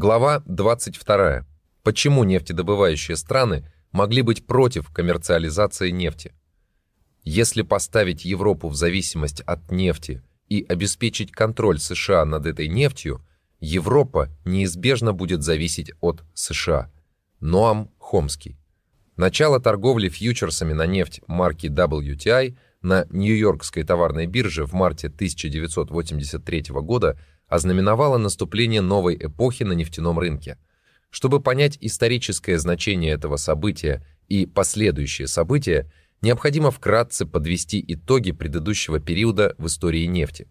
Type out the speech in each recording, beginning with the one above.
Глава 22. Почему нефтедобывающие страны могли быть против коммерциализации нефти? Если поставить Европу в зависимость от нефти и обеспечить контроль США над этой нефтью, Европа неизбежно будет зависеть от США. Ноам Хомский. Начало торговли фьючерсами на нефть марки WTI на Нью-Йоркской товарной бирже в марте 1983 года ознаменовало наступление новой эпохи на нефтяном рынке. Чтобы понять историческое значение этого события и последующие события, необходимо вкратце подвести итоги предыдущего периода в истории нефти.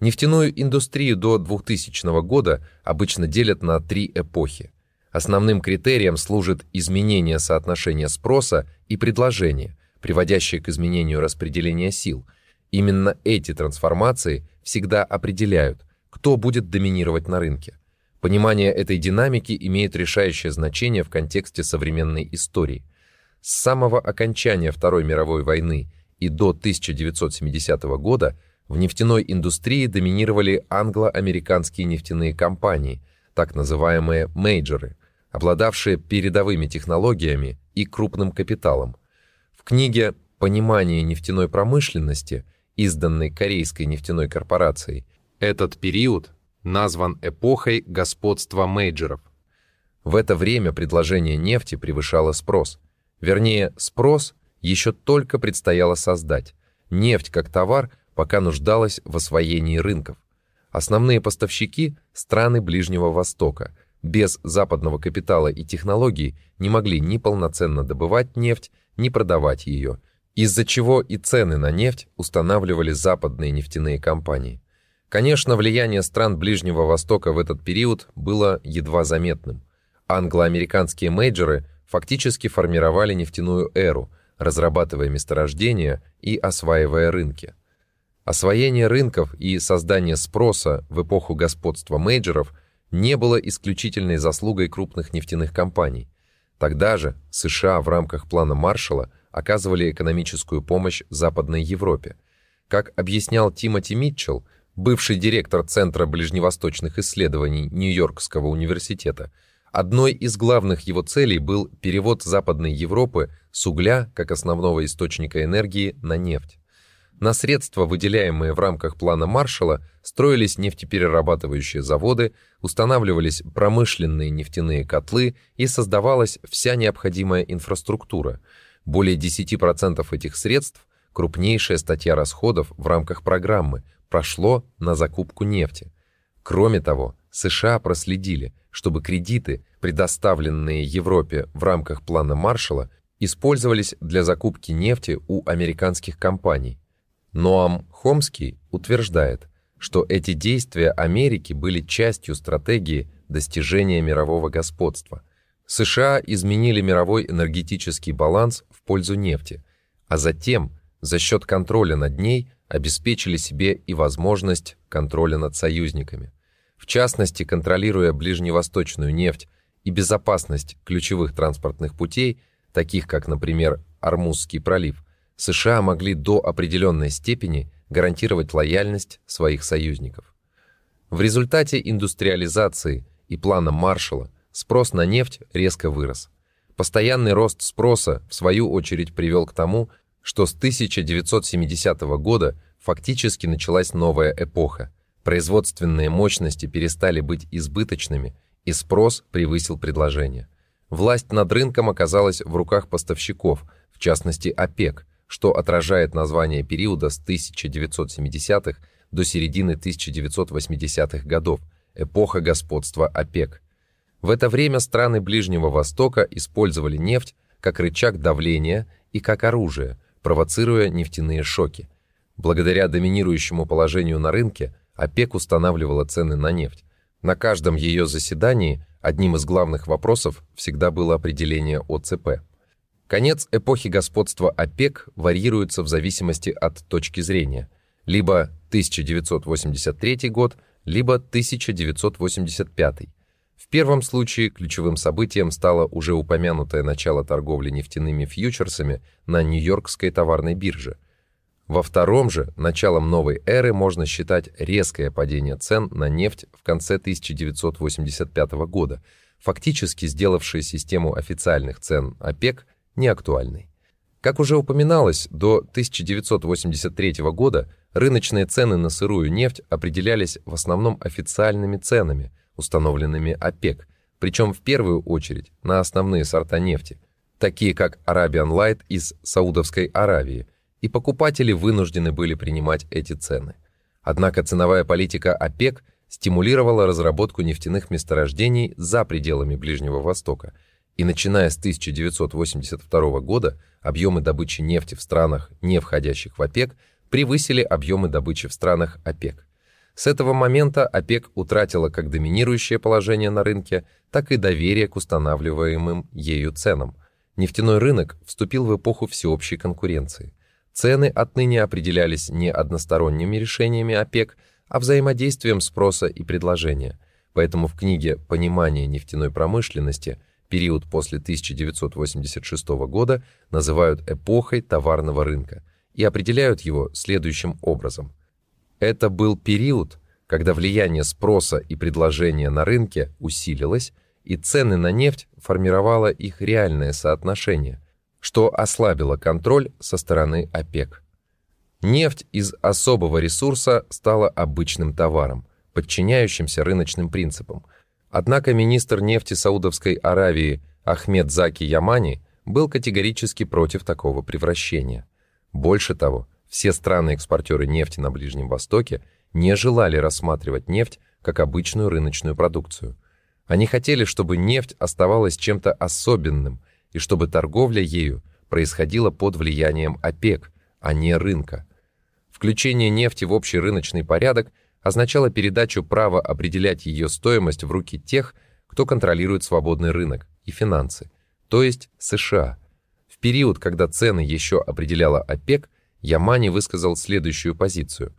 Нефтяную индустрию до 2000 года обычно делят на три эпохи. Основным критерием служит изменение соотношения спроса и предложения, приводящее к изменению распределения сил. Именно эти трансформации всегда определяют, кто будет доминировать на рынке. Понимание этой динамики имеет решающее значение в контексте современной истории. С самого окончания Второй мировой войны и до 1970 года в нефтяной индустрии доминировали англо-американские нефтяные компании, так называемые мейджоры – обладавшие передовыми технологиями и крупным капиталом. В книге «Понимание нефтяной промышленности», изданной Корейской нефтяной корпорацией, этот период назван эпохой господства мейджеров. В это время предложение нефти превышало спрос. Вернее, спрос еще только предстояло создать. Нефть как товар пока нуждалась в освоении рынков. Основные поставщики – страны Ближнего Востока – без западного капитала и технологий не могли ни полноценно добывать нефть, ни продавать ее, из-за чего и цены на нефть устанавливали западные нефтяные компании. Конечно, влияние стран Ближнего Востока в этот период было едва заметным. Англо-американские мейджоры фактически формировали нефтяную эру, разрабатывая месторождения и осваивая рынки. Освоение рынков и создание спроса в эпоху господства мейджоров – не было исключительной заслугой крупных нефтяных компаний. Тогда же США в рамках плана Маршалла оказывали экономическую помощь Западной Европе. Как объяснял Тимоти Митчелл, бывший директор Центра ближневосточных исследований Нью-Йоркского университета, одной из главных его целей был перевод Западной Европы с угля как основного источника энергии на нефть. На средства, выделяемые в рамках плана Маршалла, строились нефтеперерабатывающие заводы, устанавливались промышленные нефтяные котлы и создавалась вся необходимая инфраструктура. Более 10% этих средств, крупнейшая статья расходов в рамках программы, прошло на закупку нефти. Кроме того, США проследили, чтобы кредиты, предоставленные Европе в рамках плана Маршалла, использовались для закупки нефти у американских компаний. Ноам Хомский утверждает, что эти действия Америки были частью стратегии достижения мирового господства. США изменили мировой энергетический баланс в пользу нефти, а затем за счет контроля над ней обеспечили себе и возможность контроля над союзниками. В частности, контролируя ближневосточную нефть и безопасность ключевых транспортных путей, таких как, например, Армузский пролив, США могли до определенной степени гарантировать лояльность своих союзников. В результате индустриализации и плана Маршалла спрос на нефть резко вырос. Постоянный рост спроса, в свою очередь, привел к тому, что с 1970 года фактически началась новая эпоха. Производственные мощности перестали быть избыточными, и спрос превысил предложение. Власть над рынком оказалась в руках поставщиков, в частности ОПЕК – что отражает название периода с 1970-х до середины 1980-х годов, эпоха господства ОПЕК. В это время страны Ближнего Востока использовали нефть как рычаг давления и как оружие, провоцируя нефтяные шоки. Благодаря доминирующему положению на рынке ОПЕК устанавливала цены на нефть. На каждом ее заседании одним из главных вопросов всегда было определение ОЦП. Конец эпохи господства ОПЕК варьируется в зависимости от точки зрения. Либо 1983 год, либо 1985. В первом случае ключевым событием стало уже упомянутое начало торговли нефтяными фьючерсами на Нью-Йоркской товарной бирже. Во втором же, началом новой эры, можно считать резкое падение цен на нефть в конце 1985 года, фактически сделавшее систему официальных цен ОПЕК неактуальной. Как уже упоминалось, до 1983 года рыночные цены на сырую нефть определялись в основном официальными ценами, установленными ОПЕК, причем в первую очередь на основные сорта нефти, такие как Arabian Light из Саудовской Аравии, и покупатели вынуждены были принимать эти цены. Однако ценовая политика ОПЕК стимулировала разработку нефтяных месторождений за пределами Ближнего Востока, и начиная с 1982 года объемы добычи нефти в странах, не входящих в ОПЕК, превысили объемы добычи в странах ОПЕК. С этого момента ОПЕК утратила как доминирующее положение на рынке, так и доверие к устанавливаемым ею ценам. Нефтяной рынок вступил в эпоху всеобщей конкуренции. Цены отныне определялись не односторонними решениями ОПЕК, а взаимодействием спроса и предложения. Поэтому в книге «Понимание нефтяной промышленности» период после 1986 года называют эпохой товарного рынка и определяют его следующим образом. Это был период, когда влияние спроса и предложения на рынке усилилось, и цены на нефть формировало их реальное соотношение, что ослабило контроль со стороны ОПЕК. Нефть из особого ресурса стала обычным товаром, подчиняющимся рыночным принципам. Однако министр нефти Саудовской Аравии Ахмед Заки Ямани был категорически против такого превращения. Больше того, все страны-экспортеры нефти на Ближнем Востоке не желали рассматривать нефть как обычную рыночную продукцию. Они хотели, чтобы нефть оставалась чем-то особенным и чтобы торговля ею происходила под влиянием ОПЕК, а не рынка. Включение нефти в общий рыночный порядок означало передачу права определять ее стоимость в руки тех, кто контролирует свободный рынок и финансы, то есть США. В период, когда цены еще определяла ОПЕК, Ямани высказал следующую позицию.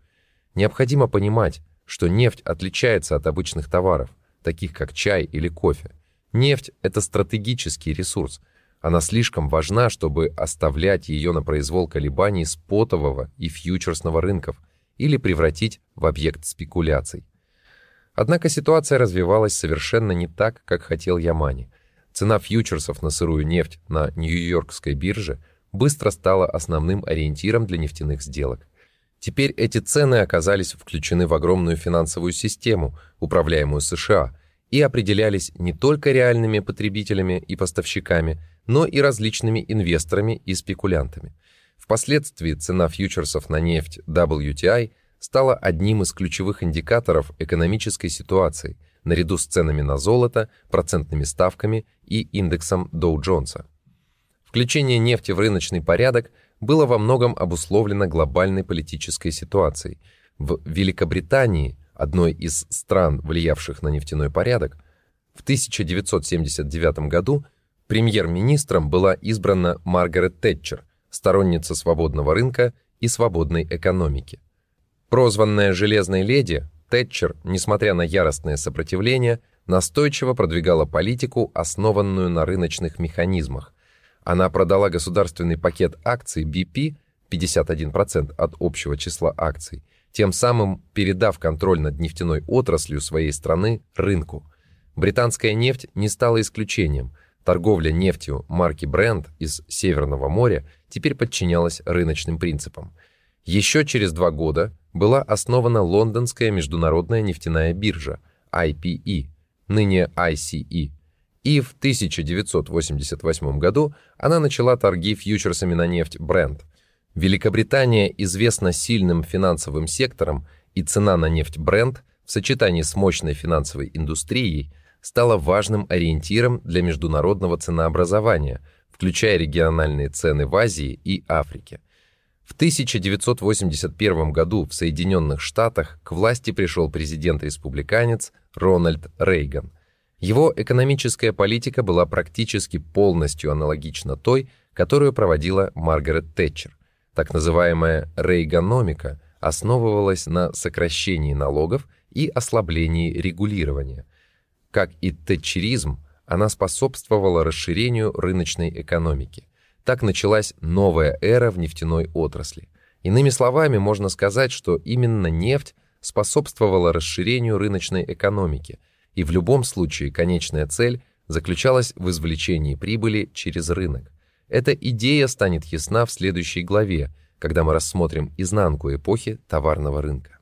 Необходимо понимать, что нефть отличается от обычных товаров, таких как чай или кофе. Нефть – это стратегический ресурс – она слишком важна, чтобы оставлять ее на произвол колебаний спотового и фьючерсного рынков или превратить в объект спекуляций. Однако ситуация развивалась совершенно не так, как хотел Ямани. Цена фьючерсов на сырую нефть на Нью-Йоркской бирже быстро стала основным ориентиром для нефтяных сделок. Теперь эти цены оказались включены в огромную финансовую систему, управляемую США, и определялись не только реальными потребителями и поставщиками, но и различными инвесторами и спекулянтами. Впоследствии цена фьючерсов на нефть WTI стала одним из ключевых индикаторов экономической ситуации, наряду с ценами на золото, процентными ставками и индексом Доу-Джонса. Включение нефти в рыночный порядок было во многом обусловлено глобальной политической ситуацией. В Великобритании, одной из стран, влиявших на нефтяной порядок, в 1979 году – Премьер-министром была избрана Маргарет Тэтчер, сторонница свободного рынка и свободной экономики. Прозванная «железной леди», Тэтчер, несмотря на яростное сопротивление, настойчиво продвигала политику, основанную на рыночных механизмах. Она продала государственный пакет акций BP 51% от общего числа акций, тем самым передав контроль над нефтяной отраслью своей страны рынку. Британская нефть не стала исключением – Торговля нефтью марки Brent из Северного моря теперь подчинялась рыночным принципам. Еще через два года была основана Лондонская международная нефтяная биржа IPE, ныне ICE, и в 1988 году она начала торги фьючерсами на нефть Brent. Великобритания известна сильным финансовым сектором, и цена на нефть Brent в сочетании с мощной финансовой индустрией – стала важным ориентиром для международного ценообразования, включая региональные цены в Азии и Африке. В 1981 году в Соединенных Штатах к власти пришел президент-республиканец Рональд Рейган. Его экономическая политика была практически полностью аналогична той, которую проводила Маргарет Тэтчер. Так называемая рейганомика основывалась на сокращении налогов и ослаблении регулирования – как и тэтчеризм, она способствовала расширению рыночной экономики. Так началась новая эра в нефтяной отрасли. Иными словами, можно сказать, что именно нефть способствовала расширению рыночной экономики, и в любом случае конечная цель заключалась в извлечении прибыли через рынок. Эта идея станет ясна в следующей главе, когда мы рассмотрим изнанку эпохи товарного рынка.